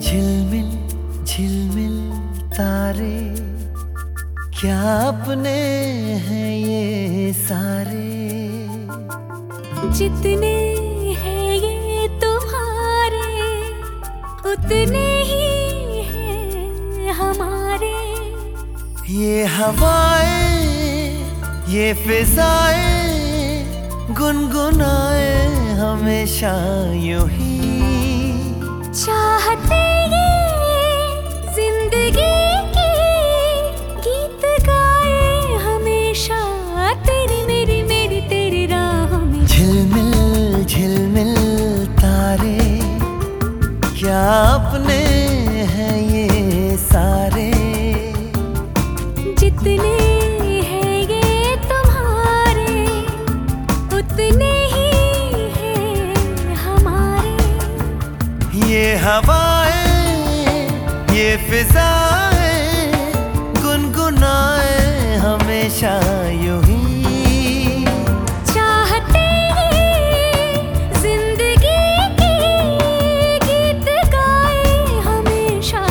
झिलमिल झिलमिल तारे क्या अपने हैं ये सारे? जितने हैं ये तुम्हारे उतने ही हैं हमारे। ये हवाएँ ये फिजाएँ गुनगुनाए हमेशा यूँ ही। चाहते ये ज़िंदगी गीत गाए हमेशा। तेरी मेरी मेरी तेरी राहों झिलमिल झिलमिल तारे क्या अपने हैं ये सारे? जितने हैं ये तुम्हारे उतने ही हैं हमारे। ये हवाएँ ये फिजाएँ गुनगुनाए हमेशा यूँ ही। ज़िंदगी गीत गाए हमेशा।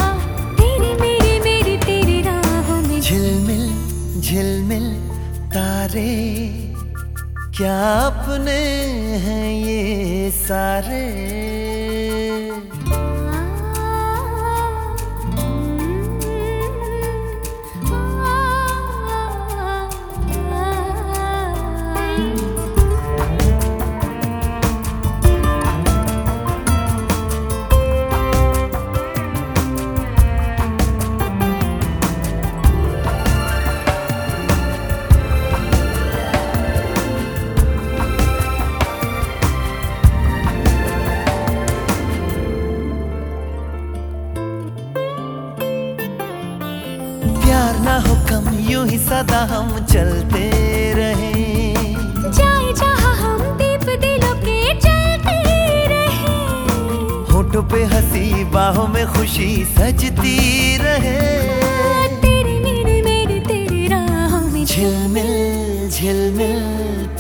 तेरी मेरी मेरी तेरी राहों झिलमिल झिलमिल तारे क्या अपने हैं ये सारे? प्यार ना हो कम यूँ ही सदा हम चलते रहे। जाए जहाँ हम दीप दिलों के जलते रहे। होठों पे हँसी बाहों में खुशी सजती रहे। तेरी मेरी मेरी तेरी राहों में झिलमिल झिलमिल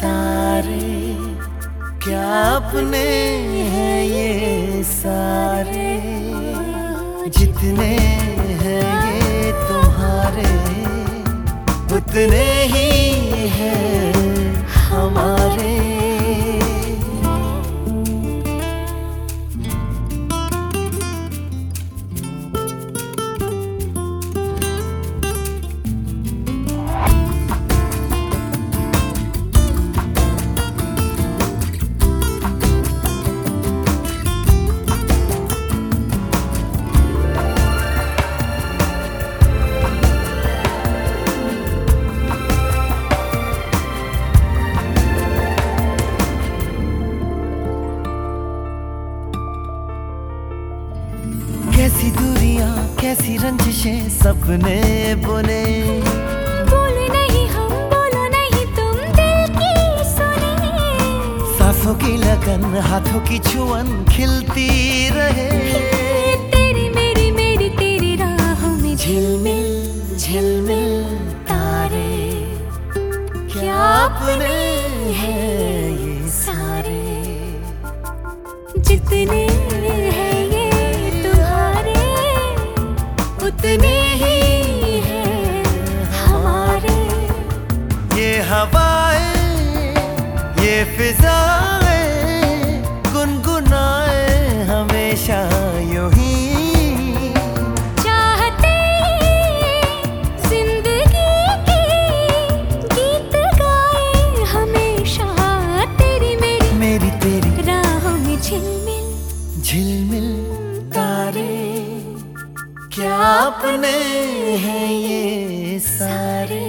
तारे क्या अपने हैं ये सारे? जितने हैं तुम्हारे उतने ही हैं हमारे। कैसी सपने बुने बोले नहीं हम बोलो नहीं तुम दिल की सुने। सांसों की लगन हाथों की छुअन खिलती रहे। तेरी मेरी मेरी तेरी राहों में झिलमिल झिलमिल तारे। क्या अपने हैं? फिजाएँ गुनगुनाए हमेशा यूँ ही चाहते ज़िंदगी की गीत गाए हमेशा तेरी मेरी मेरी तेरी राहों में झिलमिल। झिलमिल तारे क्या अपने हैं ये सारे।